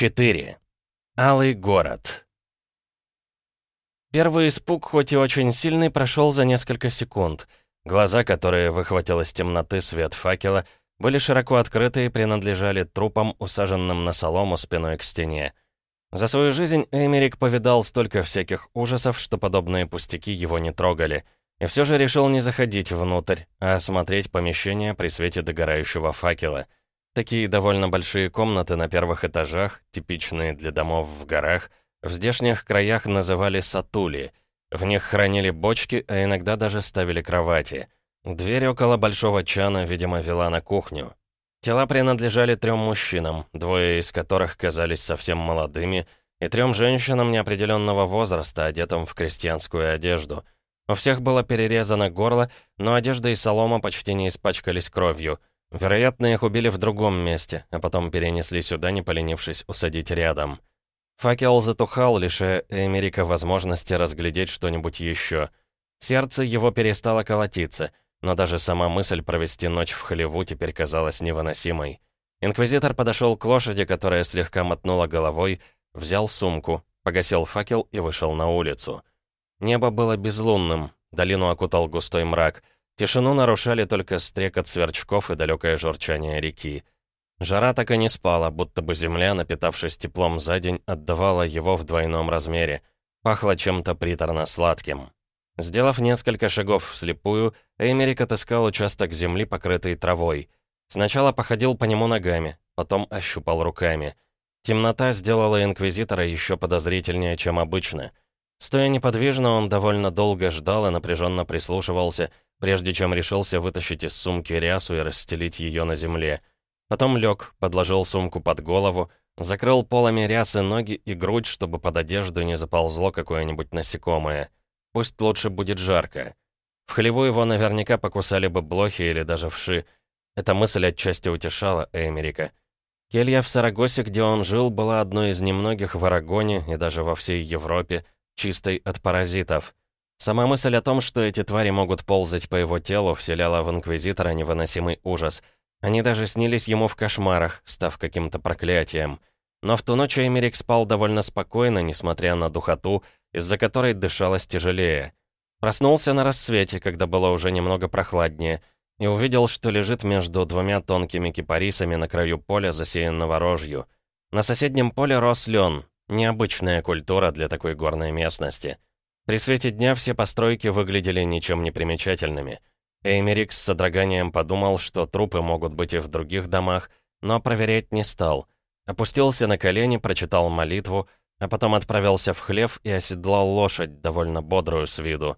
4. Алый город. Первый испуг, хоть и очень сильный, прошел за несколько секунд. Глаза, которые выхватил из темноты свет факела, были широко открыты и принадлежали трупам, усаженным на солому спиной к стене. За свою жизнь Эмерик повидал столько всяких ужасов, что подобные пустяки его не трогали. И все же решил не заходить внутрь, а осмотреть помещение при свете догорающего факела — Такие довольно большие комнаты на первых этажах, типичные для домов в горах, в здешних краях называли сатули. В них хранили бочки, а иногда даже ставили кровати. Дверь около большого чана, видимо, вела на кухню. Тела принадлежали трем мужчинам, двое из которых казались совсем молодыми, и трем женщинам неопределенного возраста, одетым в крестьянскую одежду. У всех было перерезано горло, но одежда и солома почти не испачкались кровью — Вероятно, их убили в другом месте, а потом перенесли сюда, не поленившись усадить рядом. Факел затухал, лишая Эмерика возможности разглядеть что-нибудь еще. Сердце его перестало колотиться, но даже сама мысль провести ночь в Холливу теперь казалась невыносимой. Инквизитор подошел к лошади, которая слегка мотнула головой, взял сумку, погасил факел и вышел на улицу. Небо было безлунным, долину окутал густой мрак — Тишину нарушали только стрекот сверчков и далекое журчание реки. Жара так и не спала, будто бы земля, напитавшись теплом за день, отдавала его в двойном размере. Пахло чем-то приторно-сладким. Сделав несколько шагов вслепую, Эймерик отыскал участок земли, покрытый травой. Сначала походил по нему ногами, потом ощупал руками. Темнота сделала Инквизитора еще подозрительнее, чем обычно. Стоя неподвижно, он довольно долго ждал и напряженно прислушивался, прежде чем решился вытащить из сумки рясу и расстелить ее на земле. Потом лег, подложил сумку под голову, закрыл полами рясы ноги и грудь, чтобы под одежду не заползло какое-нибудь насекомое. Пусть лучше будет жарко. В хлеву его наверняка покусали бы блохи или даже вши. Эта мысль отчасти утешала Эмерика. Келья в Сарагосе, где он жил, была одной из немногих в Арагоне и даже во всей Европе, чистой от паразитов. Сама мысль о том, что эти твари могут ползать по его телу, вселяла в Инквизитора невыносимый ужас. Они даже снились ему в кошмарах, став каким-то проклятием. Но в ту ночь Эмерик спал довольно спокойно, несмотря на духоту, из-за которой дышалось тяжелее. Проснулся на рассвете, когда было уже немного прохладнее, и увидел, что лежит между двумя тонкими кипарисами на краю поля, засеянного рожью. На соседнем поле рос лен, необычная культура для такой горной местности. При свете дня все постройки выглядели ничем не примечательными. Эймерик с содроганием подумал, что трупы могут быть и в других домах, но проверять не стал. Опустился на колени, прочитал молитву, а потом отправился в хлев и оседлал лошадь, довольно бодрую с виду.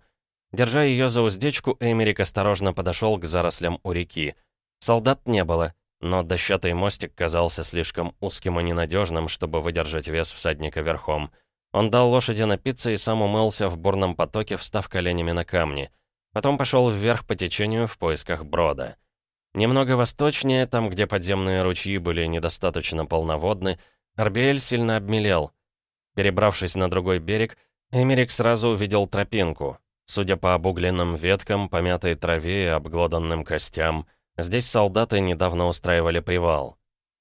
Держа ее за уздечку, Эймерик осторожно подошел к зарослям у реки. Солдат не было, но дощатый мостик казался слишком узким и ненадежным, чтобы выдержать вес всадника верхом. Он дал лошади напиться и сам умылся в бурном потоке, встав коленями на камни. Потом пошел вверх по течению в поисках брода. Немного восточнее, там, где подземные ручьи были недостаточно полноводны, Арбиэль сильно обмелел. Перебравшись на другой берег, Эмерик сразу увидел тропинку. Судя по обугленным веткам, помятой траве и обглоданным костям, здесь солдаты недавно устраивали привал.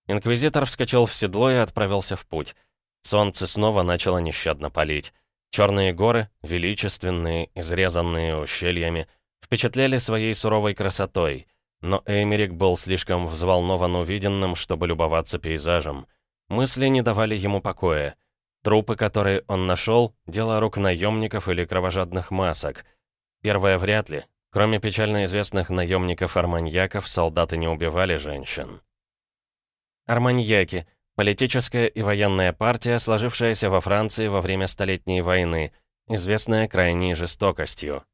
Инквизитор вскочил в седло и отправился в путь. Солнце снова начало нещадно палить. Черные горы, величественные, изрезанные ущельями, впечатляли своей суровой красотой. Но Эймерик был слишком взволнован увиденным, чтобы любоваться пейзажем. Мысли не давали ему покоя. Трупы, которые он нашел, дело рук наемников или кровожадных масок. Первое вряд ли. Кроме печально известных наемников-арманьяков, солдаты не убивали женщин. Арманьяки Политическая и военная партия, сложившаяся во Франции во время Столетней войны, известная крайней жестокостью.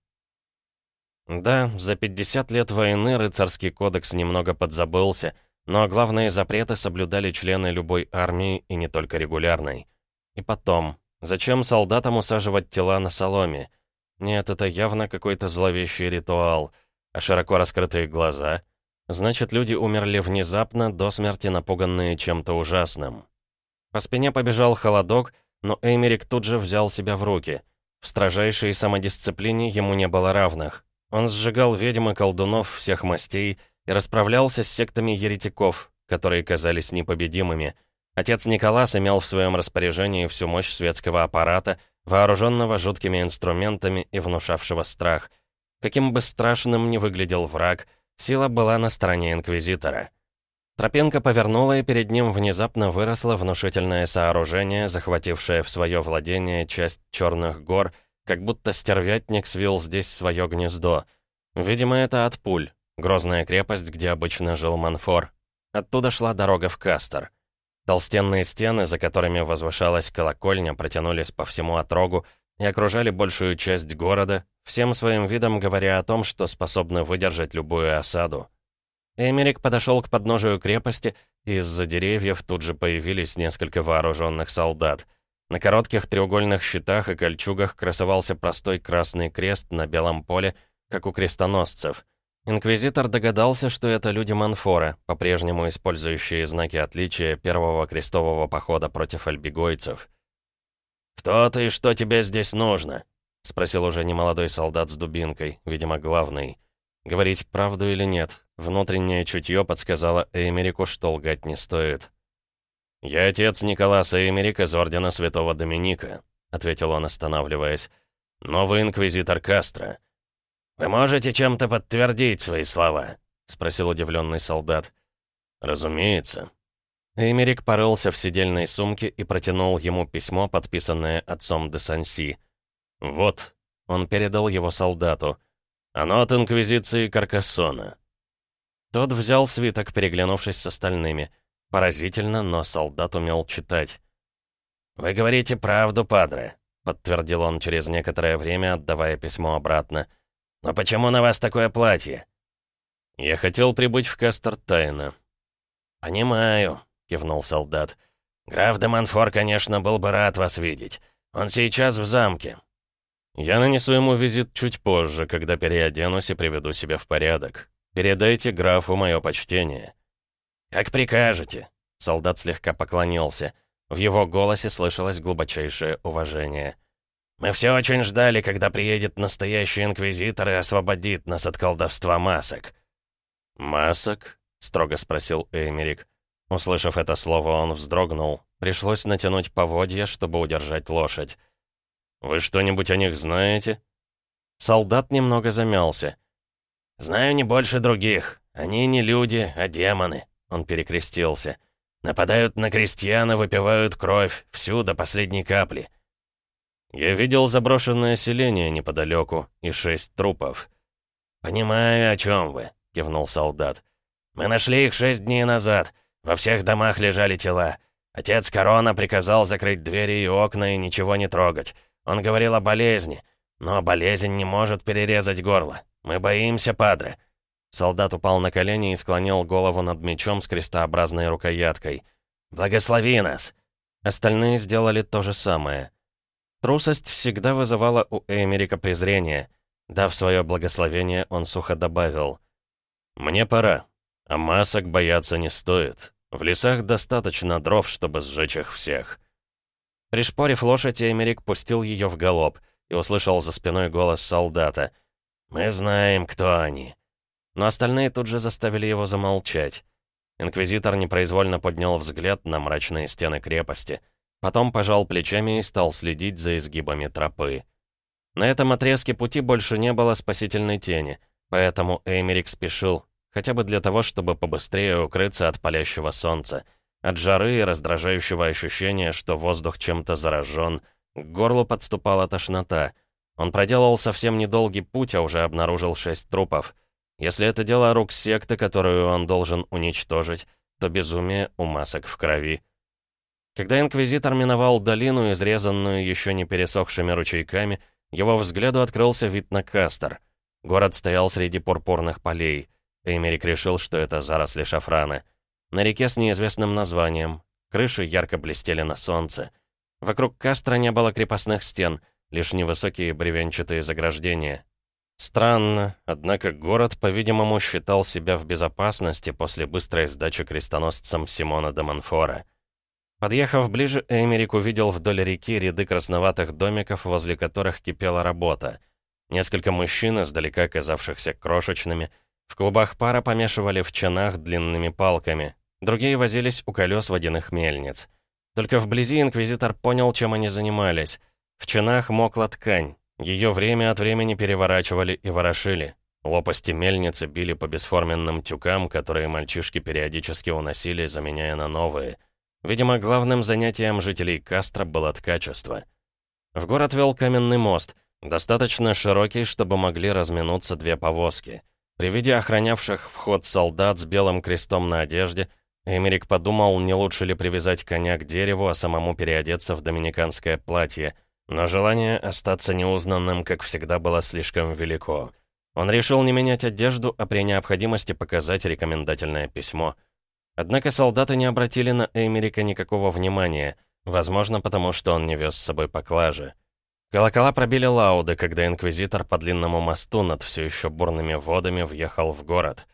Да, за 50 лет войны рыцарский кодекс немного подзабылся, но главные запреты соблюдали члены любой армии и не только регулярной. И потом, зачем солдатам усаживать тела на соломе? Нет, это явно какой-то зловещий ритуал. А широко раскрытые глаза — Значит, люди умерли внезапно, до смерти напуганные чем-то ужасным. По спине побежал холодок, но Эймерик тут же взял себя в руки. В строжайшей самодисциплине ему не было равных. Он сжигал ведьм и колдунов всех мастей и расправлялся с сектами еретиков, которые казались непобедимыми. Отец Николас имел в своем распоряжении всю мощь светского аппарата, вооруженного жуткими инструментами и внушавшего страх. Каким бы страшным ни выглядел враг, сила была на стороне Инквизитора. Тропинка повернула, и перед ним внезапно выросло внушительное сооружение, захватившее в свое владение часть Черных гор, как будто стервятник свил здесь свое гнездо. Видимо, это от пуль. Грозная крепость, где обычно жил Манфор. Оттуда шла дорога в Кастер. Толстенные стены, за которыми возвышалась колокольня, протянулись по всему отрогу и окружали большую часть города, всем своим видом говоря о том, что способны выдержать любую осаду. Эмерик подошел к подножию крепости, и из-за деревьев тут же появились несколько вооруженных солдат. На коротких треугольных щитах и кольчугах красовался простой красный крест на белом поле, как у крестоносцев. Инквизитор догадался, что это люди Манфора, по-прежнему использующие знаки отличия первого крестового похода против альбигойцев. «Кто ты и что тебе здесь нужно?» — спросил уже немолодой солдат с дубинкой, видимо, главный. Говорить правду или нет, внутреннее чутье подсказало Эймерику, что лгать не стоит. «Я отец Николаса Эймерик из Ордена Святого Доминика», — ответил он, останавливаясь. «Новый инквизитор Кастро». «Вы можете чем-то подтвердить свои слова?» — спросил удивленный солдат. «Разумеется». Эймерик порылся в сидельной сумке и протянул ему письмо, подписанное отцом де Санси. «Вот», — он передал его солдату. «Оно от Инквизиции Каркассона». Тот взял свиток, переглянувшись с остальными. Поразительно, но солдат умел читать. «Вы говорите правду, падре», — подтвердил он через некоторое время, отдавая письмо обратно. «Но почему на вас такое платье?» «Я хотел прибыть в Кастер тайно». «Понимаю», — кивнул солдат. «Граф де Монфор, конечно, был бы рад вас видеть. Он сейчас в замке. Я нанесу ему визит чуть позже, когда переоденусь и приведу себя в порядок. Передайте графу мое почтение». «Как прикажете», — солдат слегка поклонился. В его голосе слышалось глубочайшее уважение. «Мы все очень ждали, когда приедет настоящий инквизитор и освободит нас от колдовства масок». «Масок?» — строго спросил Эймерик. Услышав это слово, он вздрогнул. Пришлось натянуть поводья, чтобы удержать лошадь. «Вы что-нибудь о них знаете?» Солдат немного замялся. «Знаю не больше других. Они не люди, а демоны», — он перекрестился. «Нападают на крестьян выпивают кровь, всю до последней капли». «Я видел заброшенное селение неподалеку и шесть трупов». «Понимаю, о чем вы», — кивнул солдат. «Мы нашли их шесть дней назад. Во всех домах лежали тела. Отец Корона приказал закрыть двери и окна и ничего не трогать. Он говорил о болезни. Но болезнь не может перерезать горло. Мы боимся, падре». Солдат упал на колени и склонил голову над мечом с крестообразной рукояткой. «Благослови нас!» Остальные сделали то же самое. Трусость всегда вызывала у Эмерика презрение. Дав свое благословение, он сухо добавил. «Мне пора, а масок бояться не стоит. В лесах достаточно дров, чтобы сжечь их всех». Пришпорив лошадь, Эмерик пустил ее в галоп и услышал за спиной голос солдата. «Мы знаем, кто они». Но остальные тут же заставили его замолчать. Инквизитор непроизвольно поднял взгляд на мрачные стены крепости. Потом пожал плечами и стал следить за изгибами тропы. На этом отрезке пути больше не было спасительной тени, поэтому Эймерик спешил, хотя бы для того, чтобы побыстрее укрыться от палящего солнца — от жары и раздражающего ощущения, что воздух чем-то заражен, к горлу подступала тошнота. Он проделал совсем недолгий путь, а уже обнаружил шесть трупов. Если это дело рук секты, которую он должен уничтожить, то безумие у масок в крови. Когда Инквизитор миновал долину, изрезанную еще не пересохшими ручейками, его взгляду открылся вид на Кастер. Город стоял среди пурпурных полей. Эймерик решил, что это заросли шафрана. На реке с неизвестным названием. Крыши ярко блестели на солнце. Вокруг Кастро не было крепостных стен, лишь невысокие бревенчатые заграждения. Странно, однако город, по-видимому, считал себя в безопасности после быстрой сдачи крестоносцам Симона де Монфора. Подъехав ближе, Эмерик увидел вдоль реки ряды красноватых домиков, возле которых кипела работа. Несколько мужчин, издалека казавшихся крошечными, в клубах пара помешивали в чанах длинными палками. другие возились у колес водяных мельниц. Только вблизи инквизитор понял, чем они занимались. В чинах мокла ткань, ее время от времени переворачивали и ворошили. Лопасти мельницы били по бесформенным тюкам, которые мальчишки периодически уносили, заменяя на новые. Видимо, главным занятием жителей Кастро было ткачество. В город вел каменный мост, достаточно широкий, чтобы могли разминуться две повозки. При виде охранявших вход солдат с белым крестом на одежде, Эмерик подумал, не лучше ли привязать коня к дереву, а самому переодеться в доминиканское платье. Но желание остаться неузнанным, как всегда, было слишком велико. Он решил не менять одежду, а при необходимости показать рекомендательное письмо. Однако солдаты не обратили на Эймерика никакого внимания, возможно, потому что он не вез с собой поклажи. Колокола пробили лауды, когда инквизитор по длинному мосту над все еще бурными водами въехал в город.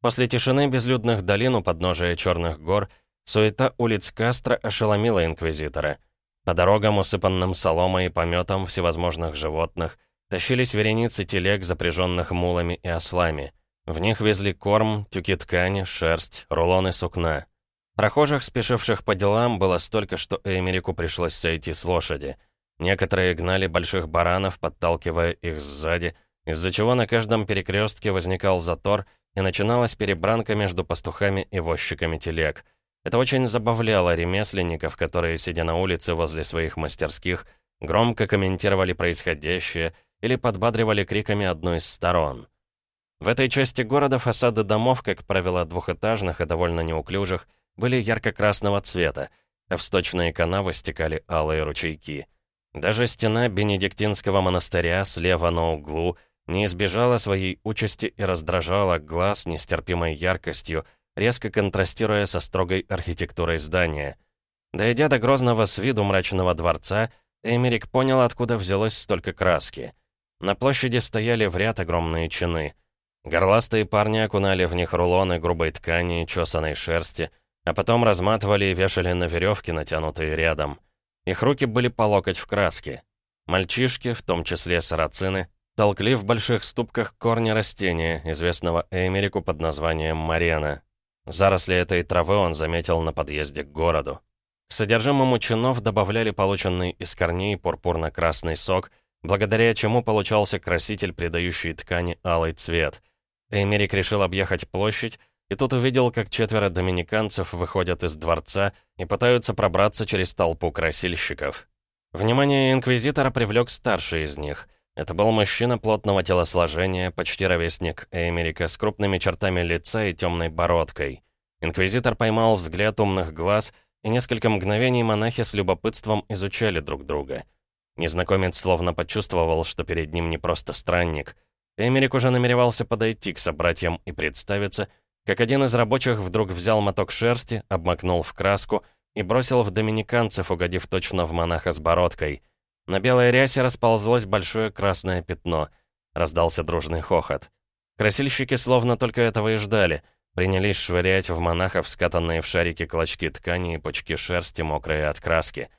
После тишины безлюдных долин у подножия Черных гор суета улиц Кастро ошеломила инквизитора. По дорогам, усыпанным соломой и пометом всевозможных животных, Тащились вереницы телег, запряженных мулами и ослами. В них везли корм, тюки ткани, шерсть, рулоны сукна. Прохожих, спешивших по делам, было столько, что Эмерику пришлось сойти с лошади. Некоторые гнали больших баранов, подталкивая их сзади, из-за чего на каждом перекрестке возникал затор, и начиналась перебранка между пастухами и возчиками телег. Это очень забавляло ремесленников, которые, сидя на улице возле своих мастерских, громко комментировали происходящее — или подбадривали криками одной из сторон. В этой части города фасады домов, как правило, двухэтажных и довольно неуклюжих, были ярко-красного цвета, а в сточные канавы стекали алые ручейки. Даже стена Бенедиктинского монастыря слева на углу не избежала своей участи и раздражала глаз нестерпимой яркостью, резко контрастируя со строгой архитектурой здания. Дойдя до грозного с виду мрачного дворца, Эмерик понял, откуда взялось столько краски — на площади стояли в ряд огромные чины. Горластые парни окунали в них рулоны грубой ткани и чесаной шерсти, а потом разматывали и вешали на веревки, натянутые рядом. Их руки были по локоть в краске. Мальчишки, в том числе сарацины, толкли в больших ступках корни растения, известного Эмерику под названием марена. Заросли этой травы он заметил на подъезде к городу. К содержимому чинов добавляли полученный из корней пурпурно-красный сок — благодаря чему получался краситель, придающий ткани алый цвет. Эмерик решил объехать площадь, и тут увидел, как четверо доминиканцев выходят из дворца и пытаются пробраться через толпу красильщиков. Внимание инквизитора привлек старший из них. Это был мужчина плотного телосложения, почти ровесник Эмерика, с крупными чертами лица и темной бородкой. Инквизитор поймал взгляд умных глаз, и несколько мгновений монахи с любопытством изучали друг друга — Незнакомец словно почувствовал, что перед ним не просто странник. Эмерик уже намеревался подойти к собратьям и представиться, как один из рабочих вдруг взял моток шерсти, обмакнул в краску и бросил в доминиканцев, угодив точно в монаха с бородкой. На белой рясе расползлось большое красное пятно. Раздался дружный хохот. Красильщики словно только этого и ждали. Принялись швырять в монахов скатанные в шарики клочки ткани и пучки шерсти, мокрые от краски.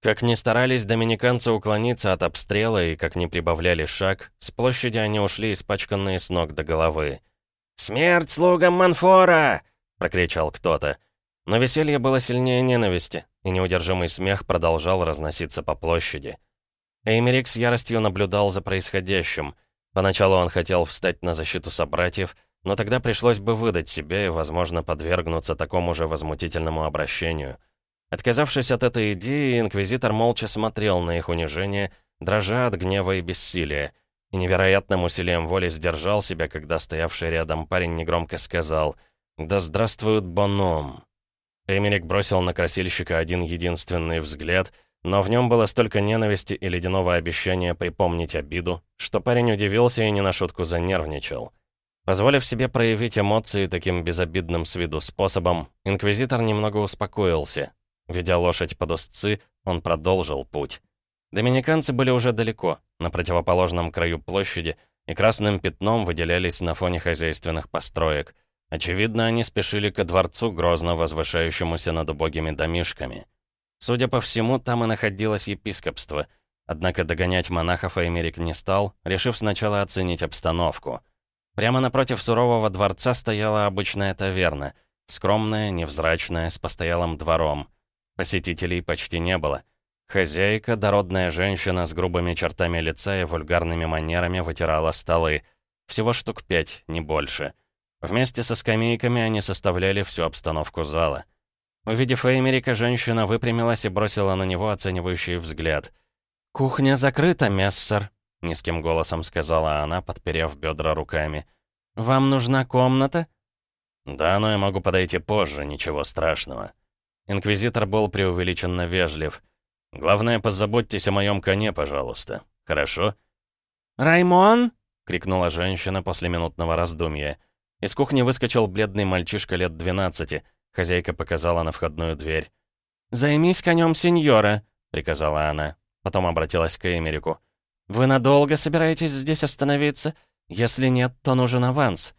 Как ни старались доминиканцы уклониться от обстрела и как ни прибавляли шаг, с площади они ушли испачканные с ног до головы. «Смерть слугам Манфора!» — прокричал кто-то. Но веселье было сильнее ненависти, и неудержимый смех продолжал разноситься по площади. Эймерик с яростью наблюдал за происходящим. Поначалу он хотел встать на защиту собратьев, но тогда пришлось бы выдать себя и, возможно, подвергнуться такому же возмутительному обращению — Отказавшись от этой идеи, инквизитор молча смотрел на их унижение, дрожа от гнева и бессилия, и невероятным усилием воли сдержал себя, когда стоявший рядом парень негромко сказал «Да здравствует Боном!». Эмерик бросил на красильщика один единственный взгляд, но в нем было столько ненависти и ледяного обещания припомнить обиду, что парень удивился и не на шутку занервничал. Позволив себе проявить эмоции таким безобидным с виду способом, инквизитор немного успокоился, Ведя лошадь под узцы, он продолжил путь. Доминиканцы были уже далеко, на противоположном краю площади, и красным пятном выделялись на фоне хозяйственных построек. Очевидно, они спешили ко дворцу, грозно возвышающемуся над убогими домишками. Судя по всему, там и находилось епископство. Однако догонять монахов Эмерик не стал, решив сначала оценить обстановку. Прямо напротив сурового дворца стояла обычная таверна — Скромная, невзрачная, с постоялым двором. Посетителей почти не было. Хозяйка, дородная женщина с грубыми чертами лица и вульгарными манерами вытирала столы. Всего штук пять, не больше. Вместе со скамейками они составляли всю обстановку зала. Увидев Эймерика, женщина выпрямилась и бросила на него оценивающий взгляд. «Кухня закрыта, мессер», — низким голосом сказала она, подперев бедра руками. «Вам нужна комната?» «Да, но я могу подойти позже, ничего страшного». Инквизитор был преувеличенно вежлив. «Главное, позаботьтесь о моем коне, пожалуйста. Хорошо?» «Раймон!» — крикнула женщина после минутного раздумья. Из кухни выскочил бледный мальчишка лет 12. Хозяйка показала на входную дверь. «Займись конем сеньора», — приказала она. Потом обратилась к Эмерику. «Вы надолго собираетесь здесь остановиться? Если нет, то нужен аванс».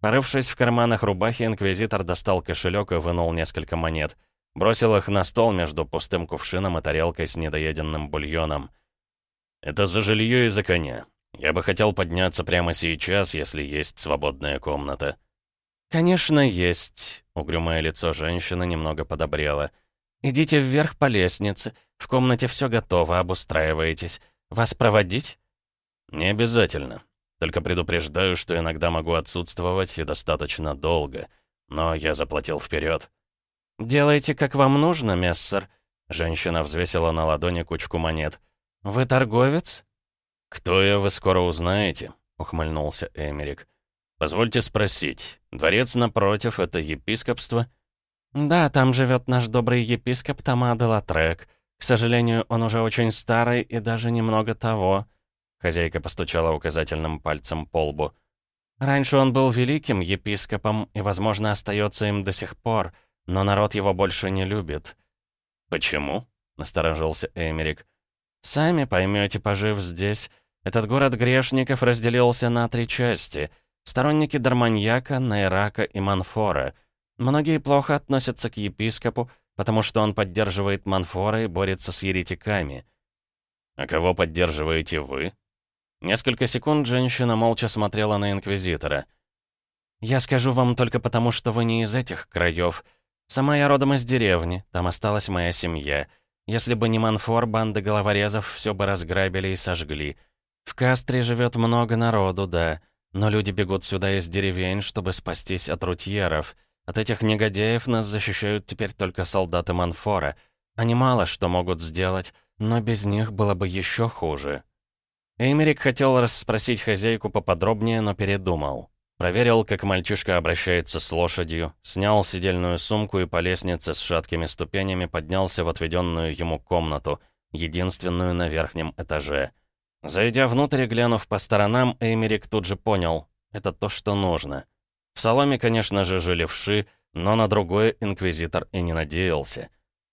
Порывшись в карманах рубахи, инквизитор достал кошелек и вынул несколько монет. Бросил их на стол между пустым кувшином и тарелкой с недоеденным бульоном. «Это за жилье и за коня. Я бы хотел подняться прямо сейчас, если есть свободная комната». «Конечно, есть». Угрюмое лицо женщины немного подобрело. «Идите вверх по лестнице. В комнате все готово, обустраиваетесь. Вас проводить?» «Не обязательно. Только предупреждаю, что иногда могу отсутствовать и достаточно долго. Но я заплатил вперед. «Делайте, как вам нужно, мессер». Женщина взвесила на ладони кучку монет. «Вы торговец?» «Кто я, вы скоро узнаете», — ухмыльнулся Эмерик. «Позвольте спросить, дворец напротив — это епископство?» «Да, там живет наш добрый епископ Тома де Латрек. К сожалению, он уже очень старый и даже немного того». Хозяйка постучала указательным пальцем по лбу. «Раньше он был великим епископом и, возможно, остается им до сих пор, но народ его больше не любит». «Почему?» — насторожился Эмерик. «Сами поймете, пожив здесь. Этот город грешников разделился на три части. Сторонники Дарманьяка, Найрака и Манфора. Многие плохо относятся к епископу, потому что он поддерживает Манфора и борется с еретиками». «А кого поддерживаете вы?» Несколько секунд женщина молча смотрела на Инквизитора. «Я скажу вам только потому, что вы не из этих краев. Сама я родом из деревни, там осталась моя семья. Если бы не Манфор, банды головорезов все бы разграбили и сожгли. В Кастре живет много народу, да, но люди бегут сюда из деревень, чтобы спастись от рутьеров. От этих негодяев нас защищают теперь только солдаты Манфора. Они мало что могут сделать, но без них было бы еще хуже». Эймерик хотел расспросить хозяйку поподробнее, но передумал. Проверил, как мальчишка обращается с лошадью, снял сидельную сумку и по лестнице с шаткими ступенями поднялся в отведенную ему комнату, единственную на верхнем этаже. Зайдя внутрь и глянув по сторонам, Эймерик тут же понял — это то, что нужно. В соломе, конечно же, жили вши, но на другое инквизитор и не надеялся.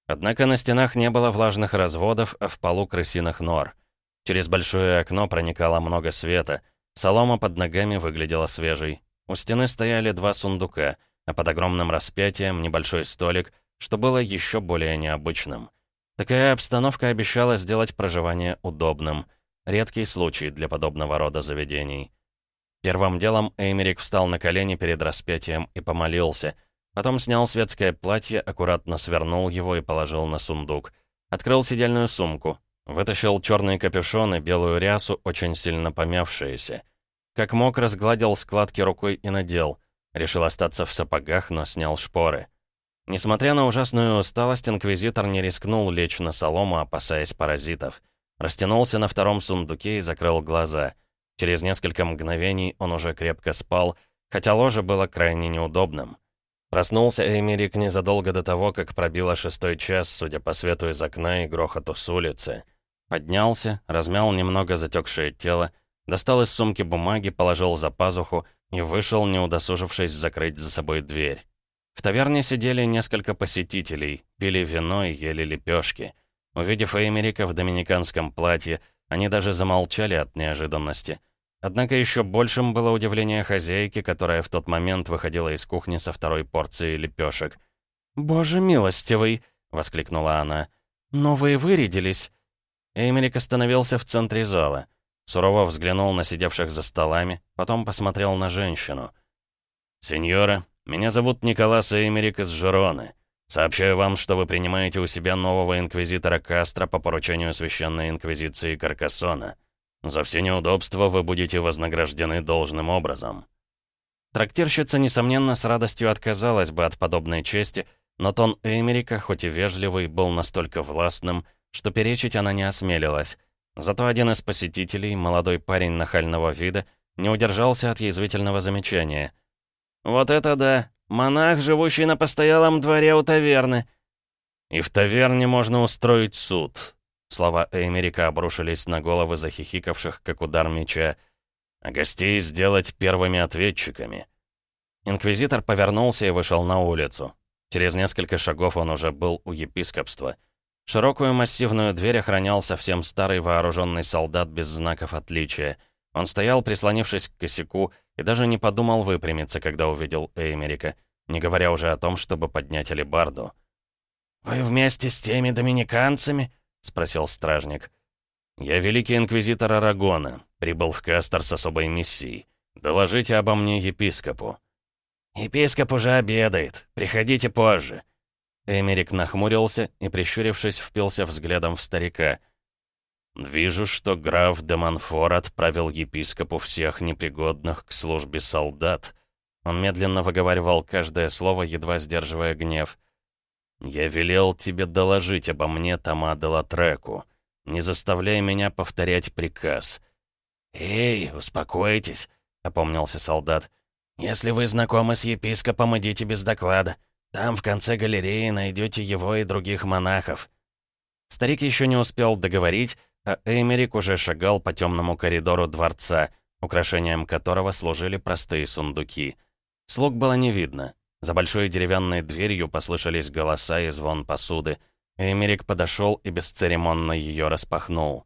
Однако на стенах не было влажных разводов, а в полу крысиных нор. Через большое окно проникало много света — Солома под ногами выглядела свежей. У стены стояли два сундука, а под огромным распятием небольшой столик, что было еще более необычным. Такая обстановка обещала сделать проживание удобным. Редкий случай для подобного рода заведений. Первым делом Эймерик встал на колени перед распятием и помолился. Потом снял светское платье, аккуратно свернул его и положил на сундук. Открыл сидельную сумку, Вытащил черный капюшон и белую рясу, очень сильно помявшиеся. Как мог, разгладил складки рукой и надел. Решил остаться в сапогах, но снял шпоры. Несмотря на ужасную усталость, инквизитор не рискнул лечь на солому, опасаясь паразитов. Растянулся на втором сундуке и закрыл глаза. Через несколько мгновений он уже крепко спал, хотя ложе было крайне неудобным. Проснулся Эмерик незадолго до того, как пробило шестой час, судя по свету из окна и грохоту с улицы. Поднялся, размял немного затекшее тело, достал из сумки бумаги, положил за пазуху и вышел, не удосужившись закрыть за собой дверь. В таверне сидели несколько посетителей, пили вино и ели лепешки. Увидев Эймерика в доминиканском платье, они даже замолчали от неожиданности. Однако еще большим было удивление хозяйки, которая в тот момент выходила из кухни со второй порцией лепешек. «Боже милостивый!» — воскликнула она. «Но вы вырядились!» Эймерик остановился в центре зала. Сурово взглянул на сидевших за столами, потом посмотрел на женщину. «Сеньора, Меня зовут Николас Эймерик из Жероны. Сообщаю вам, что вы принимаете у себя нового инквизитора Кастро по поручению Священной Инквизиции Каркасона. За все неудобства вы будете вознаграждены должным образом». Трактирщица, несомненно, с радостью отказалась бы от подобной чести, но тон Эмерика, хоть и вежливый, был настолько властным, что перечить она не осмелилась. Зато один из посетителей, молодой парень нахального вида, не удержался от язвительного замечания. «Вот это да! Монах, живущий на постоялом дворе у таверны!» «И в таверне можно устроить суд», Слова Эмерика обрушились на головы захихикавших, как удар меча. «А гостей сделать первыми ответчиками». Инквизитор повернулся и вышел на улицу. Через несколько шагов он уже был у епископства. Широкую массивную дверь охранял совсем старый вооруженный солдат без знаков отличия. Он стоял, прислонившись к косяку, и даже не подумал выпрямиться, когда увидел Эймерика, не говоря уже о том, чтобы поднять алебарду. «Вы вместе с теми доминиканцами?» — спросил стражник. «Я великий инквизитор Арагона. Прибыл в Кастер с особой миссией. Доложите обо мне епископу». «Епископ уже обедает. Приходите позже». Эмерик нахмурился и, прищурившись, впился взглядом в старика. «Вижу, что граф де Монфор отправил епископу всех непригодных к службе солдат». Он медленно выговаривал каждое слово, едва сдерживая гнев. «Я велел тебе доложить обо мне Тома Латреку. Не заставляй меня повторять приказ». «Эй, успокойтесь», — опомнился солдат. «Если вы знакомы с епископом, идите без доклада. Там в конце галереи найдете его и других монахов». Старик еще не успел договорить, а Эймерик уже шагал по темному коридору дворца, украшением которого служили простые сундуки. Слуг было не видно. За большой деревянной дверью послышались голоса и звон посуды. Эмерик подошел и бесцеремонно ее распахнул.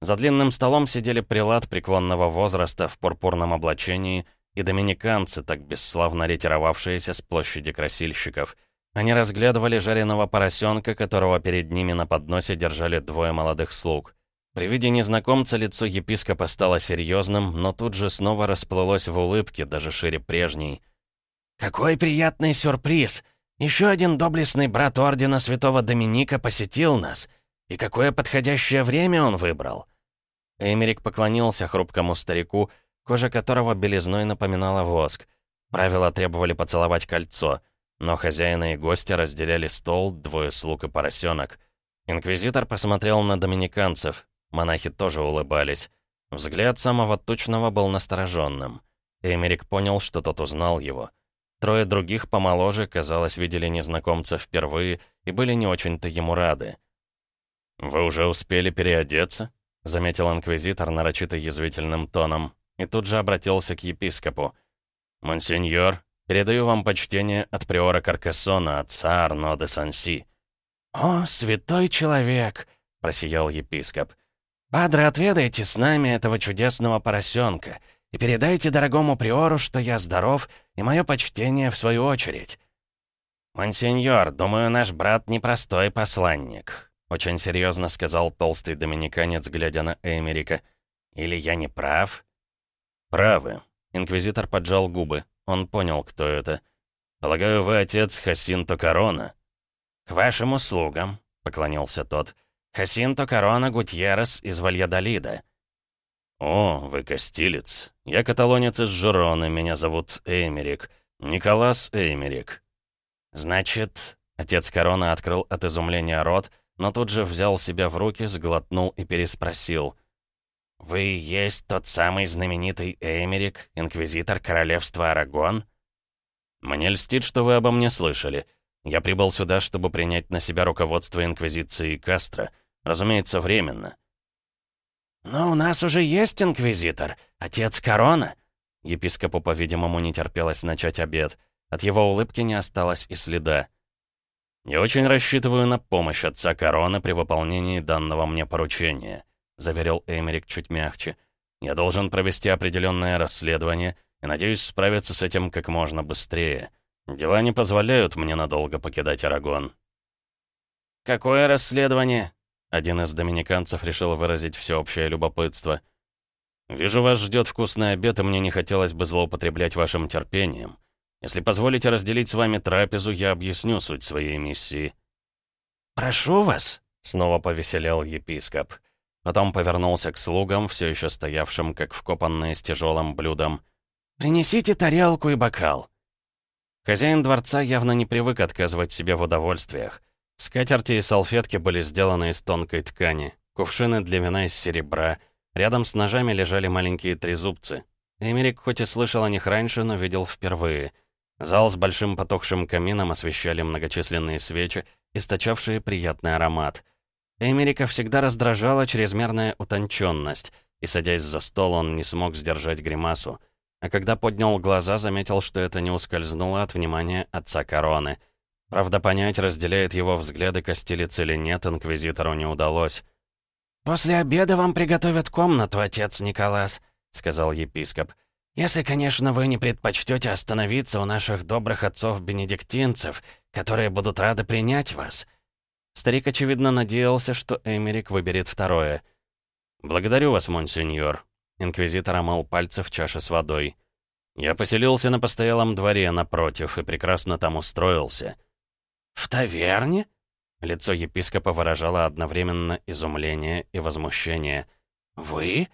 За длинным столом сидели прилад преклонного возраста в пурпурном облачении и доминиканцы, так бесславно ретировавшиеся с площади красильщиков. Они разглядывали жареного поросенка, которого перед ними на подносе держали двое молодых слуг. При виде незнакомца лицо епископа стало серьезным, но тут же снова расплылось в улыбке, даже шире прежней. «Какой приятный сюрприз! Еще один доблестный брат Ордена Святого Доминика посетил нас. И какое подходящее время он выбрал!» Эмерик поклонился хрупкому старику, кожа которого белизной напоминала воск. Правила требовали поцеловать кольцо, но хозяина и гостя разделяли стол, двое слуг и поросенок. Инквизитор посмотрел на доминиканцев, монахи тоже улыбались. Взгляд самого тучного был настороженным. Эмерик понял, что тот узнал его. Трое других помоложе, казалось, видели незнакомца впервые и были не очень-то ему рады. «Вы уже успели переодеться?» — заметил инквизитор нарочито язвительным тоном, и тут же обратился к епископу. «Монсеньор, передаю вам почтение от приора Каркасона, отца Арно де Санси». «О, святой человек!» — просиял епископ. «Падре, отведайте с нами этого чудесного поросенка и передайте дорогому приору, что я здоров, и мое почтение в свою очередь». «Монсеньор, думаю, наш брат непростой посланник», — очень серьезно сказал толстый доминиканец, глядя на Эмерика. «Или я не прав?» «Правы». Инквизитор поджал губы. Он понял, кто это. «Полагаю, вы отец Хасинто Корона?» «К вашим услугам», — поклонился тот. «Хасинто Корона Гутьеррес из Вальядолида». «О, вы костилец. Я каталонец из Жироны, меня зовут Эймерик. Николас Эймерик». «Значит...» Отец Корона открыл от изумления рот, но тут же взял себя в руки, сглотнул и переспросил. «Вы есть тот самый знаменитый Эймерик, инквизитор королевства Арагон?» «Мне льстит, что вы обо мне слышали. Я прибыл сюда, чтобы принять на себя руководство Инквизиции Кастро. Разумеется, временно». «Но у нас уже есть инквизитор, отец Корона». Епископу, по-видимому, не терпелось начать обед. От его улыбки не осталось и следа. «Я очень рассчитываю на помощь отца Короны при выполнении данного мне поручения», заверил Эмерик чуть мягче. «Я должен провести определенное расследование и надеюсь справиться с этим как можно быстрее. Дела не позволяют мне надолго покидать Арагон». «Какое расследование?» Один из доминиканцев решил выразить всеобщее любопытство. «Вижу, вас ждет вкусный обед, и мне не хотелось бы злоупотреблять вашим терпением. Если позволите разделить с вами трапезу, я объясню суть своей миссии». «Прошу вас», — снова повеселел епископ. Потом повернулся к слугам, все еще стоявшим, как вкопанные с тяжелым блюдом. «Принесите тарелку и бокал». Хозяин дворца явно не привык отказывать себе в удовольствиях. Скатерти и салфетки были сделаны из тонкой ткани, кувшины для вина из серебра. Рядом с ножами лежали маленькие трезубцы. Эмерик хоть и слышал о них раньше, но видел впервые. Зал с большим потухшим камином освещали многочисленные свечи, источавшие приятный аромат. Эмерика всегда раздражала чрезмерная утонченность, и, садясь за стол, он не смог сдержать гримасу. А когда поднял глаза, заметил, что это не ускользнуло от внимания отца короны — Правда, понять, разделяет его взгляды Костелец или нет, инквизитору не удалось. «После обеда вам приготовят комнату, отец Николас», — сказал епископ. «Если, конечно, вы не предпочтете остановиться у наших добрых отцов-бенедиктинцев, которые будут рады принять вас». Старик, очевидно, надеялся, что Эмерик выберет второе. «Благодарю вас, монсеньор», — инквизитор омыл пальцы в чаше с водой. «Я поселился на постоялом дворе напротив и прекрасно там устроился». «В таверне?» Лицо епископа выражало одновременно изумление и возмущение. «Вы?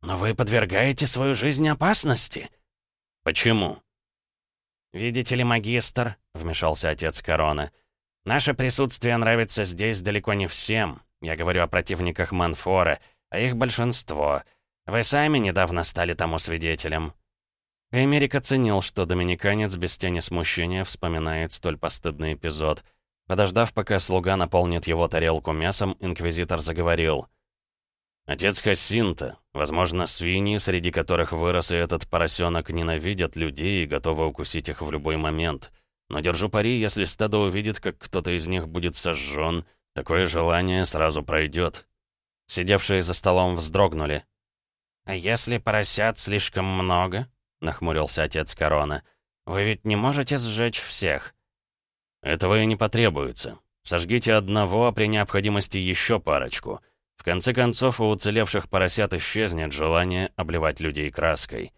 Но вы подвергаете свою жизнь опасности?» «Почему?» «Видите ли, магистр», — вмешался отец Корона, «наше присутствие нравится здесь далеко не всем. Я говорю о противниках Манфора, а их большинство. Вы сами недавно стали тому свидетелем». Эмерик оценил, что доминиканец без тени смущения вспоминает столь постыдный эпизод. Подождав, пока слуга наполнит его тарелку мясом, инквизитор заговорил. «Отец Хассинта, возможно, свиньи, среди которых вырос и этот поросенок, ненавидят людей и готовы укусить их в любой момент. Но держу пари, если стадо увидит, как кто-то из них будет сожжен, такое желание сразу пройдет». Сидевшие за столом вздрогнули. «А если поросят слишком много?» — нахмурился отец Корона. «Вы ведь не можете сжечь всех?» «Этого и не потребуется. Сожгите одного, а при необходимости еще парочку. В конце концов, у уцелевших поросят исчезнет желание обливать людей краской».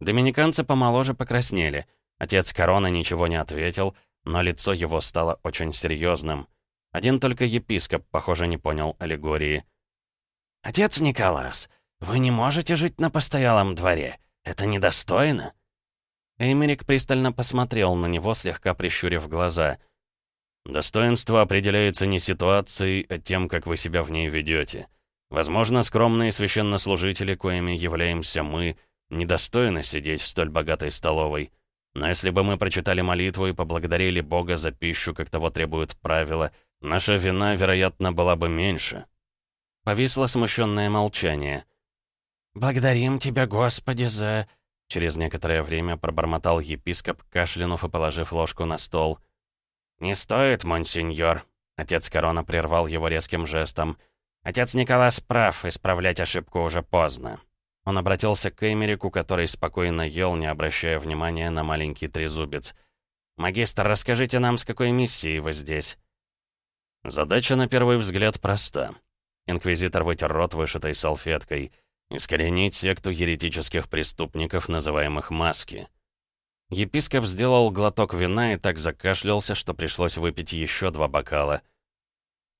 Доминиканцы помоложе покраснели. Отец Корона ничего не ответил, но лицо его стало очень серьезным. Один только епископ, похоже, не понял аллегории. «Отец Николас, вы не можете жить на постоялом дворе. Это недостойно». Эймерик пристально посмотрел на него, слегка прищурив глаза. «Достоинство определяется не ситуацией, а тем, как вы себя в ней ведете. Возможно, скромные священнослужители, коими являемся мы, недостойны сидеть в столь богатой столовой. Но если бы мы прочитали молитву и поблагодарили Бога за пищу, как того требуют правила, наша вина, вероятно, была бы меньше». Повисло смущенное молчание. «Благодарим Тебя, Господи, за...» Через некоторое время пробормотал епископ, кашлянув и положив ложку на стол. «Не стоит, монсеньор», — отец Корона прервал его резким жестом. «Отец Николас прав, исправлять ошибку уже поздно». Он обратился к Эмерику, который спокойно ел, не обращая внимания на маленький трезубец. «Магистр, расскажите нам, с какой миссией вы здесь?» Задача, на первый взгляд, проста. Инквизитор вытер рот вышитой салфеткой — Искоренить секту еретических преступников, называемых маски. Епископ сделал глоток вина и так закашлялся, что пришлось выпить еще два бокала.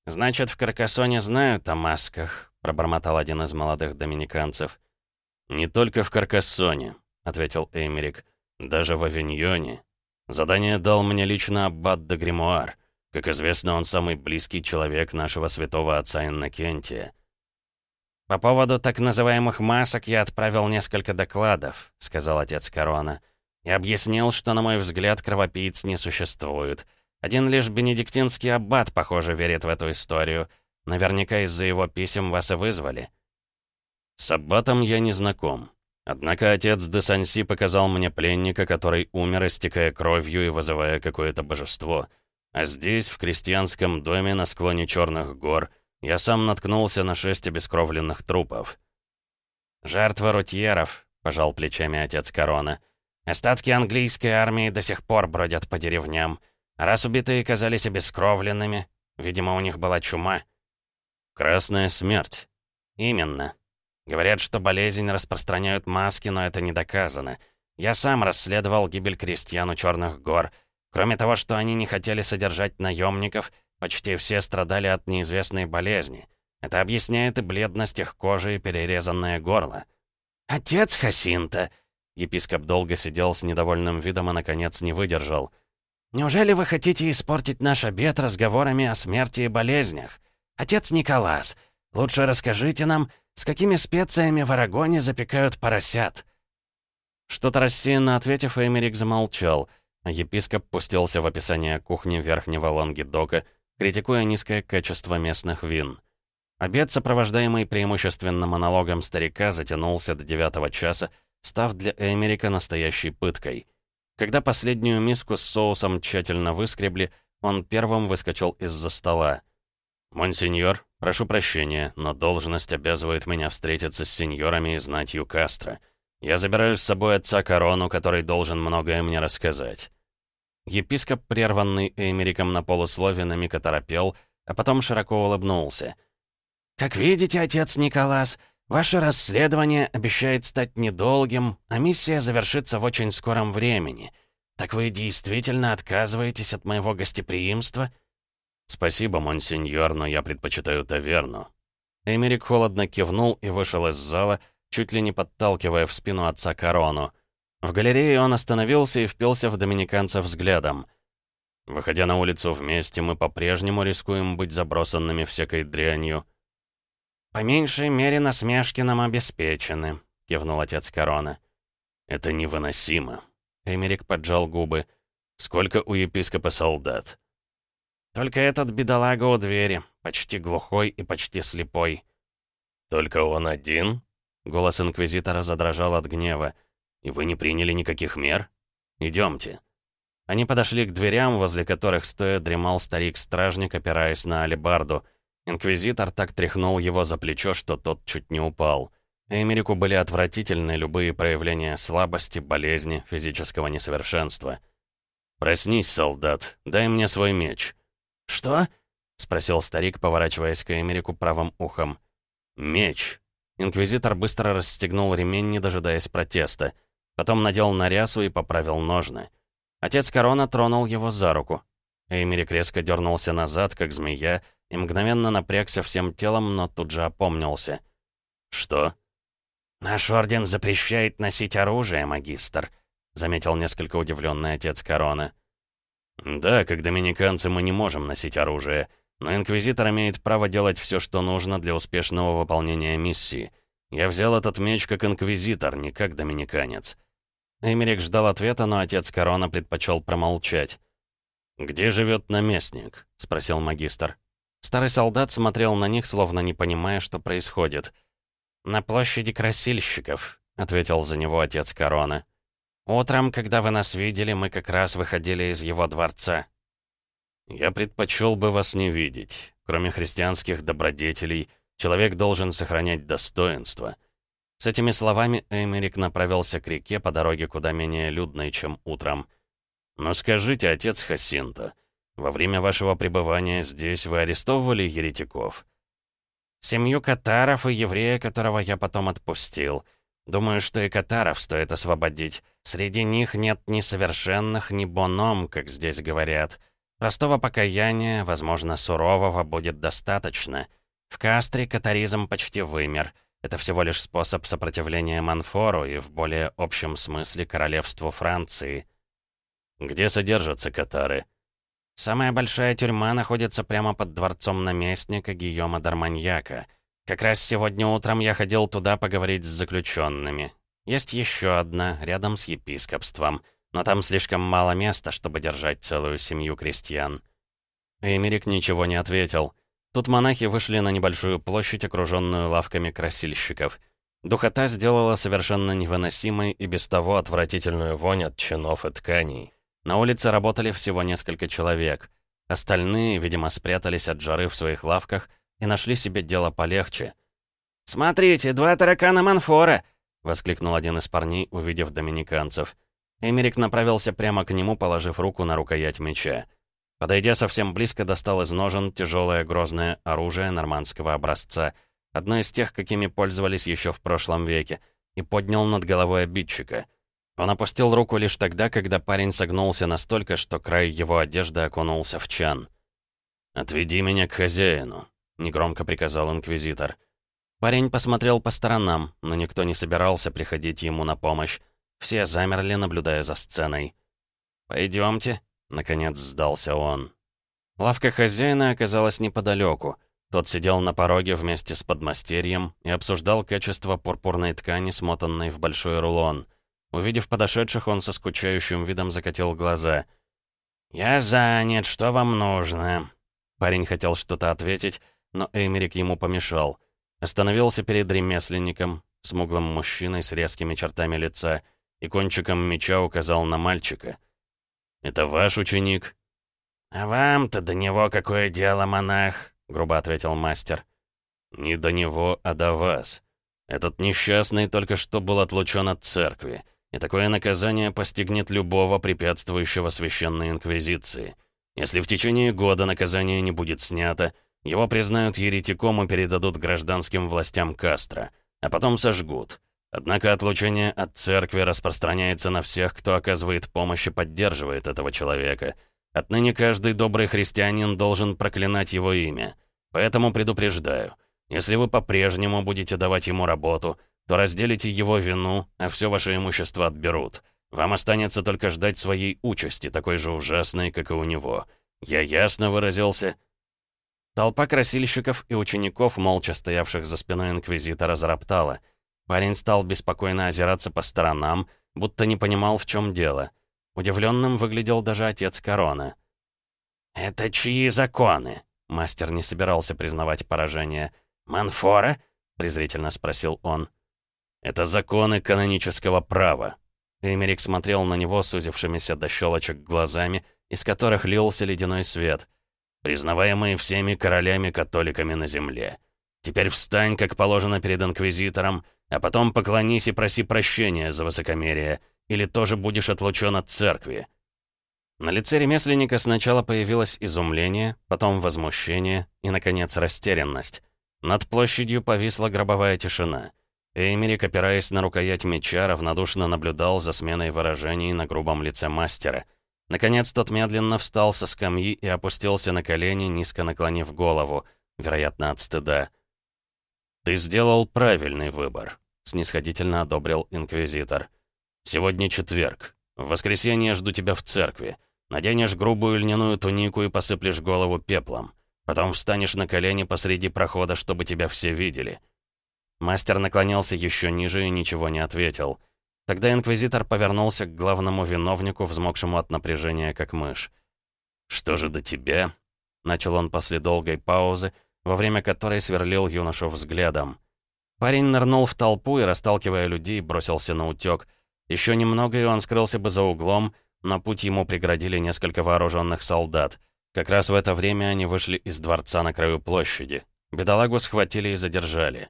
«Значит, в Каркасоне знают о масках», — пробормотал один из молодых доминиканцев. «Не только в Каркассоне», — ответил Эмерик. «Даже в Авиньоне. Задание дал мне лично Аббат де Гримуар. Как известно, он самый близкий человек нашего святого отца Иннокентия. «По поводу так называемых масок я отправил несколько докладов», — сказал отец Корона. «И объяснил, что, на мой взгляд, кровопийц не существует. Один лишь бенедиктинский аббат, похоже, верит в эту историю. Наверняка из-за его писем вас и вызвали». «С аббатом я не знаком. Однако отец де Санси показал мне пленника, который умер, истекая кровью и вызывая какое-то божество. А здесь, в крестьянском доме на склоне Черных гор, я сам наткнулся на шесть обескровленных трупов. «Жертва рутьеров», — пожал плечами отец Корона. «Остатки английской армии до сих пор бродят по деревням. раз убитые казались обескровленными, видимо, у них была чума». «Красная смерть». «Именно. Говорят, что болезнь распространяют маски, но это не доказано. Я сам расследовал гибель крестьян у Черных гор. Кроме того, что они не хотели содержать наемников, почти все страдали от неизвестной болезни. Это объясняет и бледность их кожи и перерезанное горло. «Отец Хасинта!» Епископ долго сидел с недовольным видом и, наконец, не выдержал. «Неужели вы хотите испортить наш обед разговорами о смерти и болезнях? Отец Николас, лучше расскажите нам, с какими специями в Арагоне запекают поросят?» Что-то рассеянно ответив, Эмерик замолчал, а епископ пустился в описание кухни верхнего Лонгидока, критикуя низкое качество местных вин. Обед, сопровождаемый преимущественно монологом старика, затянулся до девятого часа, став для Эмерика настоящей пыткой. Когда последнюю миску с соусом тщательно выскребли, он первым выскочил из-за стола. «Монсеньор, прошу прощения, но должность обязывает меня встретиться с сеньорами и знатью Кастро. Я забираю с собой отца Корону, который должен многое мне рассказать». Епископ, прерванный Эмериком на полуслове, на миг оторопел, а потом широко улыбнулся — «Как видите, отец Николас, ваше расследование обещает стать недолгим, а миссия завершится в очень скором времени. Так вы действительно отказываетесь от моего гостеприимства?» «Спасибо, монсеньор, но я предпочитаю таверну». Эмерик холодно кивнул и вышел из зала, чуть ли не подталкивая в спину отца корону. В галерее он остановился и впился в доминиканца взглядом. Выходя на улицу вместе, мы по-прежнему рискуем быть забросанными всякой дрянью. «По меньшей мере насмешки нам обеспечены», — кивнул отец Корона. «Это невыносимо». Эмерик поджал губы. «Сколько у епископа солдат?» «Только этот бедолага у двери, почти глухой и почти слепой». «Только он один?» Голос инквизитора задрожал от гнева. «И вы не приняли никаких мер? Идемте». Они подошли к дверям, возле которых стоя дремал старик-стражник, опираясь на алебарду — Инквизитор так тряхнул его за плечо, что тот чуть не упал. Эмерику были отвратительны любые проявления слабости, болезни, физического несовершенства. «Проснись, солдат, дай мне свой меч». «Что?» — спросил старик, поворачиваясь к Эмерику правым ухом. «Меч». Инквизитор быстро расстегнул ремень, не дожидаясь протеста. Потом надел нарясу и поправил ножны. Отец Корона тронул его за руку. Эмерик резко дернулся назад, как змея, и мгновенно напрягся всем телом, но тут же опомнился. «Что?» «Наш орден запрещает носить оружие, магистр», — заметил несколько удивленный отец Корона. «Да, как доминиканцы мы не можем носить оружие, но Инквизитор имеет право делать все, что нужно для успешного выполнения миссии. Я взял этот меч как Инквизитор, не как доминиканец». Эмерик ждал ответа, но отец Корона предпочел промолчать. «Где живет наместник?» — спросил магистр. Старый солдат смотрел на них, словно не понимая, что происходит. «На площади красильщиков», — ответил за него отец Корона. «Утром, когда вы нас видели, мы как раз выходили из его дворца». «Я предпочел бы вас не видеть. Кроме христианских добродетелей, человек должен сохранять достоинство». С этими словами Эмерик направился к реке по дороге куда менее людной, чем утром. «Но скажите, отец Хасинта, во время вашего пребывания здесь вы арестовывали еретиков?» «Семью катаров и еврея, которого я потом отпустил. Думаю, что и катаров стоит освободить. Среди них нет ни совершенных, ни боном, как здесь говорят. Простого покаяния, возможно, сурового, будет достаточно. В Кастре катаризм почти вымер. Это всего лишь способ сопротивления Манфору и в более общем смысле королевству Франции». «Где содержатся катары?» Самая большая тюрьма находится прямо под дворцом наместника Гийома Дарманьяка. Как раз сегодня утром я ходил туда поговорить с заключенными. Есть еще одна, рядом с епископством. Но там слишком мало места, чтобы держать целую семью крестьян. Эмерик ничего не ответил. Тут монахи вышли на небольшую площадь, окруженную лавками красильщиков. Духота сделала совершенно невыносимой и без того отвратительную вонь от чинов и тканей. На улице работали всего несколько человек. Остальные, видимо, спрятались от жары в своих лавках и нашли себе дело полегче. «Смотрите, два таракана Манфора!» — воскликнул один из парней, увидев доминиканцев. Эмерик направился прямо к нему, положив руку на рукоять меча. Подойдя совсем близко, достал из ножен тяжелое грозное оружие нормандского образца, одно из тех, какими пользовались еще в прошлом веке, и поднял над головой обидчика — Он опустил руку лишь тогда, когда парень согнулся настолько, что край его одежды окунулся в чан. «Отведи меня к хозяину», — негромко приказал инквизитор. Парень посмотрел по сторонам, но никто не собирался приходить ему на помощь. Все замерли, наблюдая за сценой. «Пойдемте», — наконец сдался он. Лавка хозяина оказалась неподалеку. Тот сидел на пороге вместе с подмастерьем и обсуждал качество пурпурной ткани, смотанной в большой рулон. Увидев подошедших, он со скучающим видом закатил глаза. «Я занят, что вам нужно?» Парень хотел что-то ответить, но Эймерик ему помешал. Остановился перед ремесленником, смуглым мужчиной с резкими чертами лица, и кончиком меча указал на мальчика. «Это ваш ученик?» «А вам-то до него какое дело, монах?» — грубо ответил мастер. «Не до него, а до вас. Этот несчастный только что был отлучен от церкви, и такое наказание постигнет любого препятствующего священной инквизиции. Если в течение года наказание не будет снято, его признают еретиком и передадут гражданским властям Кастро, а потом сожгут. Однако отлучение от церкви распространяется на всех, кто оказывает помощь и поддерживает этого человека — Отныне каждый добрый христианин должен проклинать его имя. Поэтому предупреждаю, если вы по-прежнему будете давать ему работу, то разделите его вину, а все ваше имущество отберут. Вам останется только ждать своей участи, такой же ужасной, как и у него. Я ясно выразился?» Толпа красильщиков и учеников, молча стоявших за спиной Инквизитора, зароптала. Парень стал беспокойно озираться по сторонам, будто не понимал, в чем дело. Удивленным выглядел даже отец Корона. «Это чьи законы?» Мастер не собирался признавать поражение. «Манфора?» — презрительно спросил он. «Это законы канонического права». Эмерик смотрел на него сузившимися до щелочек глазами, из которых лился ледяной свет. «Признаваемые всеми королями-католиками на земле. Теперь встань, как положено перед Инквизитором, а потом поклонись и проси прощения за высокомерие, или тоже будешь отлучен от церкви?» На лице ремесленника сначала появилось изумление, потом возмущение и, наконец, растерянность. Над площадью повисла гробовая тишина. Эймерик, опираясь на рукоять меча, равнодушно наблюдал за сменой выражений на грубом лице мастера. Наконец, тот медленно встал со скамьи и опустился на колени, низко наклонив голову, вероятно, от стыда. «Ты сделал правильный выбор», — снисходительно одобрил Инквизитор. Сегодня четверг. В воскресенье жду тебя в церкви. Наденешь грубую льняную тунику и посыплешь голову пеплом. Потом встанешь на колени посреди прохода, чтобы тебя все видели». Мастер наклонился еще ниже и ничего не ответил. Тогда инквизитор повернулся к главному виновнику, взмокшему от напряжения, как мышь. «Что же до тебя?» Начал он после долгой паузы, во время которой сверлил юношу взглядом. Парень нырнул в толпу и, расталкивая людей, бросился на утёк — еще немного, и он скрылся бы за углом, но путь ему преградили несколько вооруженных солдат. Как раз в это время они вышли из дворца на краю площади. Бедолагу схватили и задержали.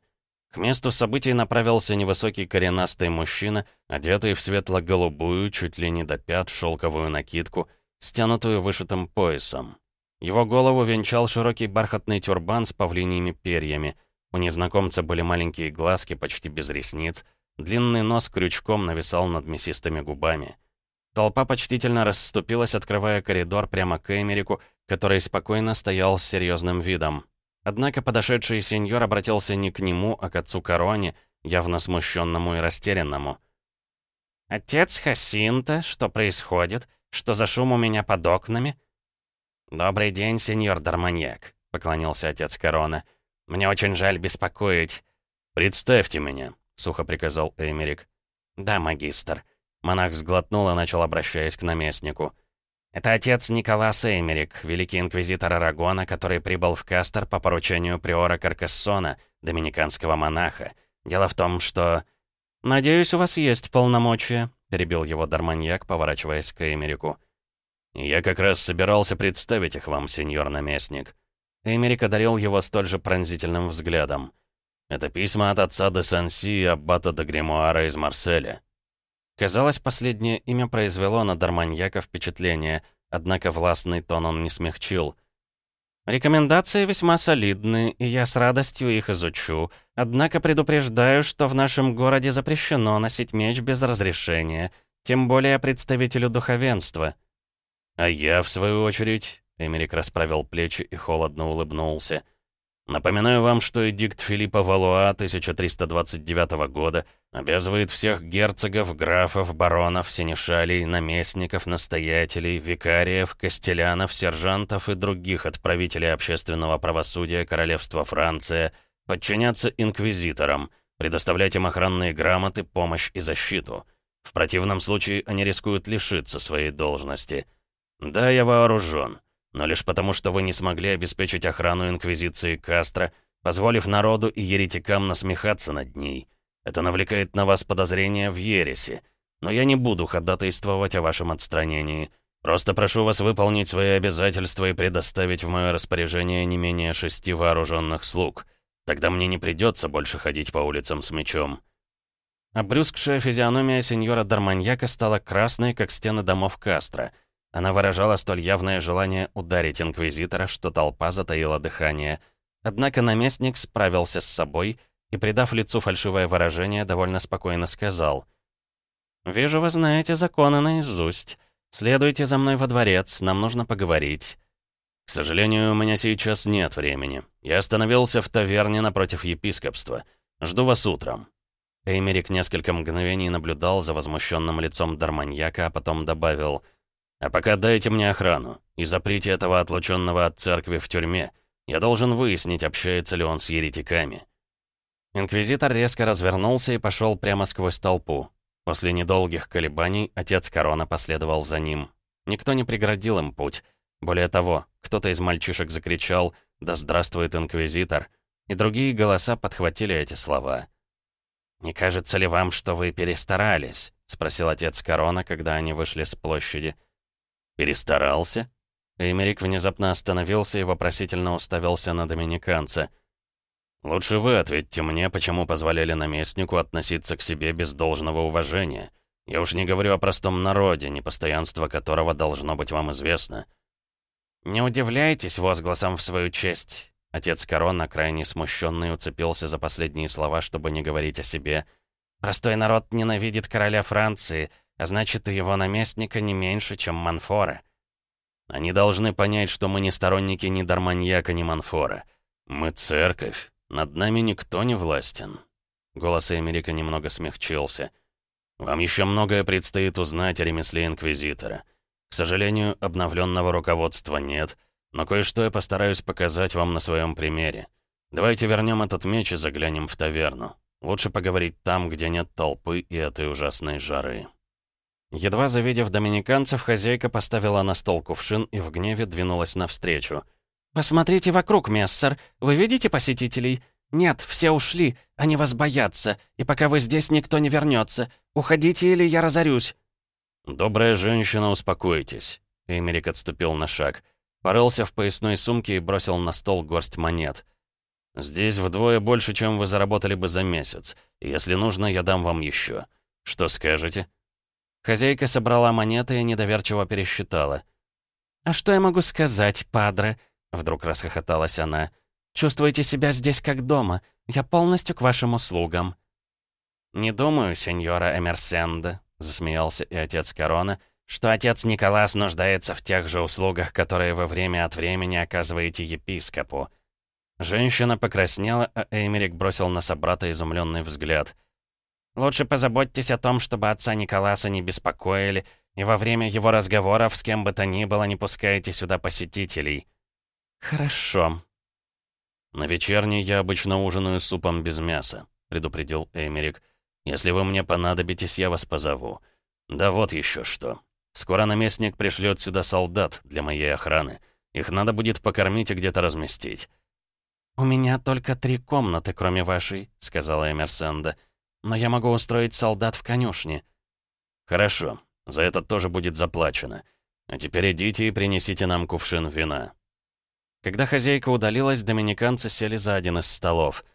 К месту событий направился невысокий коренастый мужчина, одетый в светло-голубую, чуть ли не до пят, шелковую накидку, стянутую вышитым поясом. Его голову венчал широкий бархатный тюрбан с павлиньими перьями. У незнакомца были маленькие глазки, почти без ресниц — Длинный нос крючком нависал над мясистыми губами. Толпа почтительно расступилась, открывая коридор прямо к Эмерику, который спокойно стоял с серьезным видом. Однако подошедший сеньор обратился не к нему, а к отцу Короне, явно смущенному и растерянному. «Отец Хасинта, что происходит? Что за шум у меня под окнами?» «Добрый день, сеньор Дарманьяк», — поклонился отец Корона. «Мне очень жаль беспокоить». «Представьте меня», сухо приказал Эмерик. «Да, магистр». Монах сглотнул и начал, обращаясь к наместнику. «Это отец Николас Эмерик, великий инквизитор Арагона, который прибыл в Кастер по поручению приора Каркассона, доминиканского монаха. Дело в том, что...» «Надеюсь, у вас есть полномочия», — перебил его Дарманьяк, поворачиваясь к Эмерику. «Я как раз собирался представить их вам, сеньор наместник». Эмерик одарил его столь же пронзительным взглядом. Это письма от отца де Санси и аббата де Гримуара из Марселя. Казалось, последнее имя произвело на Дарманьяка впечатление, однако властный тон он не смягчил. «Рекомендации весьма солидны, и я с радостью их изучу. Однако предупреждаю, что в нашем городе запрещено носить меч без разрешения. Тем более представителю духовенства». «А я, в свою очередь...» — Эмерик расправил плечи и холодно улыбнулся. «Напоминаю вам, что эдикт Филиппа Валуа 1329 года обязывает всех герцогов, графов, баронов, синешалей, наместников, настоятелей, викариев, костелянов, сержантов и других отправителей общественного правосудия Королевства Франция подчиняться инквизиторам, предоставлять им охранные грамоты, помощь и защиту». В противном случае они рискуют лишиться своей должности. Да, я вооружен, но лишь потому, что вы не смогли обеспечить охрану Инквизиции Кастро, позволив народу и еретикам насмехаться над ней. Это навлекает на вас подозрения в ересе. Но я не буду ходатайствовать о вашем отстранении. Просто прошу вас выполнить свои обязательства и предоставить в мое распоряжение не менее шести вооруженных слуг. Тогда мне не придется больше ходить по улицам с мечом. Обрюзгшая физиономия сеньора Дарманьяка стала красной, как стены домов Кастро. Она выражала столь явное желание ударить инквизитора, что толпа затаила дыхание. Однако наместник справился с собой и, придав лицу фальшивое выражение, довольно спокойно сказал. «Вижу, вы знаете законы наизусть. Следуйте за мной во дворец, нам нужно поговорить». «К сожалению, у меня сейчас нет времени. Я остановился в таверне напротив епископства. Жду вас утром». Эймерик несколько мгновений наблюдал за возмущенным лицом Дарманьяка, а потом добавил «А пока дайте мне охрану и заприте этого отлученного от церкви в тюрьме. Я должен выяснить, общается ли он с еретиками». Инквизитор резко развернулся и пошел прямо сквозь толпу. После недолгих колебаний отец Корона последовал за ним. Никто не преградил им путь. Более того, кто-то из мальчишек закричал «Да здравствует Инквизитор!» и другие голоса подхватили эти слова. «Не кажется ли вам, что вы перестарались?» — спросил отец Корона, когда они вышли с площади. «Перестарался?» Эмерик внезапно остановился и вопросительно уставился на доминиканца. «Лучше вы ответьте мне, почему позволяли наместнику относиться к себе без должного уважения. Я уж не говорю о простом народе, непостоянство которого должно быть вам известно». «Не удивляйтесь возгласом в свою честь. Отец Корона, крайне смущенный, уцепился за последние слова, чтобы не говорить о себе. «Простой народ ненавидит короля Франции, а значит, и его наместника не меньше, чем Манфора». «Они должны понять, что мы не сторонники ни Дарманьяка, ни Манфора. Мы церковь. Над нами никто не властен». Голос Эмерика немного смягчился. «Вам еще многое предстоит узнать о ремесле Инквизитора. К сожалению, обновленного руководства нет». Но кое-что я постараюсь показать вам на своем примере. Давайте вернем этот меч и заглянем в таверну. Лучше поговорить там, где нет толпы и этой ужасной жары». Едва завидев доминиканцев, хозяйка поставила на стол кувшин и в гневе двинулась навстречу. «Посмотрите вокруг, мессер. Вы видите посетителей? Нет, все ушли. Они вас боятся. И пока вы здесь, никто не вернется. Уходите, или я разорюсь». «Добрая женщина, успокойтесь». Эмерик отступил на шаг. Порылся в поясной сумке и бросил на стол горсть монет. «Здесь вдвое больше, чем вы заработали бы за месяц. Если нужно, я дам вам еще. Что скажете?» Хозяйка собрала монеты и недоверчиво пересчитала. «А что я могу сказать, падре?» Вдруг расхохоталась она. «Чувствуете себя здесь как дома. Я полностью к вашим услугам». «Не думаю, сеньора Эмерсенда», — засмеялся и отец Корона, что отец Николас нуждается в тех же услугах, которые вы время от времени оказываете епископу». Женщина покраснела, а Эймерик бросил на собрата изумленный взгляд. «Лучше позаботьтесь о том, чтобы отца Николаса не беспокоили, и во время его разговоров с кем бы то ни было не пускайте сюда посетителей». «Хорошо». «На вечерней я обычно ужинаю супом без мяса», — предупредил Эймерик. «Если вы мне понадобитесь, я вас позову. Да вот еще что. Скоро наместник пришлет сюда солдат для моей охраны. Их надо будет покормить и где-то разместить». «У меня только три комнаты, кроме вашей», — сказала Эмерсенда. «Но я могу устроить солдат в конюшне». «Хорошо. За это тоже будет заплачено. А теперь идите и принесите нам кувшин вина». Когда хозяйка удалилась, доминиканцы сели за один из столов.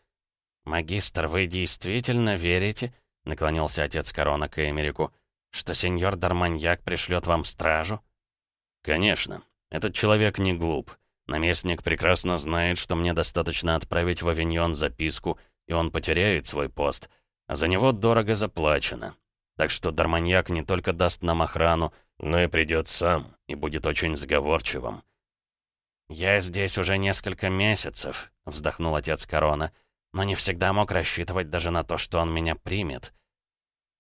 «Магистр, вы действительно верите?» — наклонился отец Корона к Эмерику что сеньор Дарманьяк пришлет вам стражу?» «Конечно. Этот человек не глуп. Наместник прекрасно знает, что мне достаточно отправить в Авиньон записку, и он потеряет свой пост, а за него дорого заплачено. Так что Дарманьяк не только даст нам охрану, но и придет сам, и будет очень сговорчивым. «Я здесь уже несколько месяцев», — вздохнул отец Корона, «но не всегда мог рассчитывать даже на то, что он меня примет».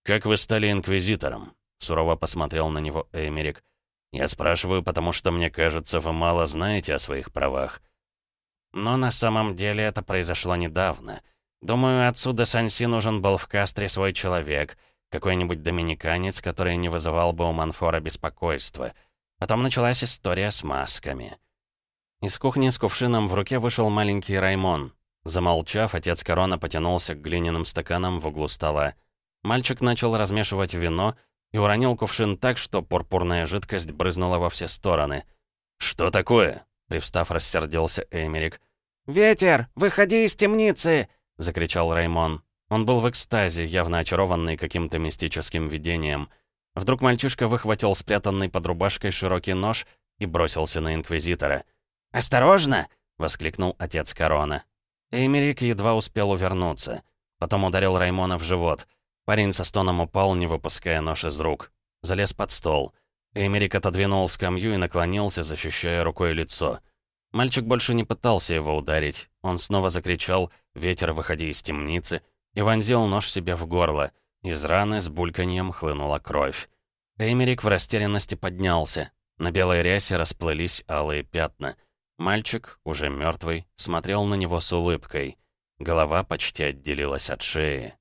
«Как вы стали инквизитором?» — сурово посмотрел на него Эмерик. «Я спрашиваю, потому что, мне кажется, вы мало знаете о своих правах». «Но на самом деле это произошло недавно. Думаю, отсюда Санси нужен был в Кастре свой человек, какой-нибудь доминиканец, который не вызывал бы у Манфора беспокойства. Потом началась история с масками». Из кухни с кувшином в руке вышел маленький Раймон. Замолчав, отец Корона потянулся к глиняным стаканам в углу стола. Мальчик начал размешивать вино и уронил кувшин так, что пурпурная жидкость брызнула во все стороны. «Что такое?» — привстав, рассердился Эмерик. «Ветер! Выходи из темницы!» — закричал Раймон. Он был в экстазе, явно очарованный каким-то мистическим видением. Вдруг мальчишка выхватил спрятанный под рубашкой широкий нож и бросился на Инквизитора. «Осторожно!» — воскликнул отец Корона. Эмерик едва успел увернуться. Потом ударил Раймона в живот. Парень со стоном упал, не выпуская нож из рук. Залез под стол. Эмерик отодвинул скамью и наклонился, защищая рукой лицо. Мальчик больше не пытался его ударить. Он снова закричал «Ветер, выходи из темницы!» и вонзил нож себе в горло. Из раны с бульканьем хлынула кровь. Эмерик в растерянности поднялся. На белой рясе расплылись алые пятна. Мальчик, уже мертвый, смотрел на него с улыбкой. Голова почти отделилась от шеи.